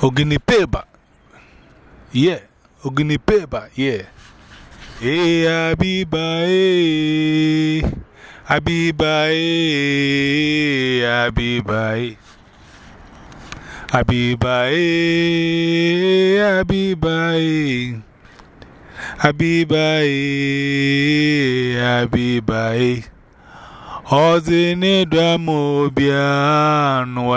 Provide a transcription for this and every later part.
Oginipa. Yeah. Oginipa. Yeah. Hey, Abiba. Hey. Abiba. Hey. Abiba. Hey. Abiba. Hey. Abiba. Hey. Abiba. Hey. Abiba. Hey. Ozine dramo bia no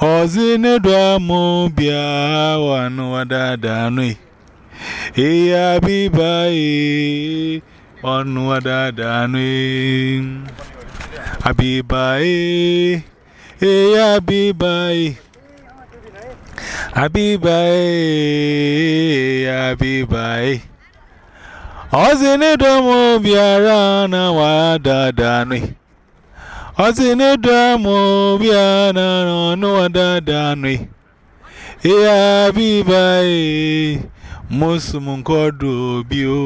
Ozine dwamu bia wanu wadadanui Iya bibai e, wanu wadadanui Abibai Iya e, bibai e. Abibai Abibai Ozine dwamu bia rana wadadanui Ọtí ní dọ́mù bí a nànà níwà dáadáa nù. Ìyá bíbá yìí, mo sùn mú kọ́ dùn bí o.